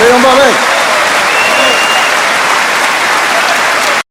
Léon Barret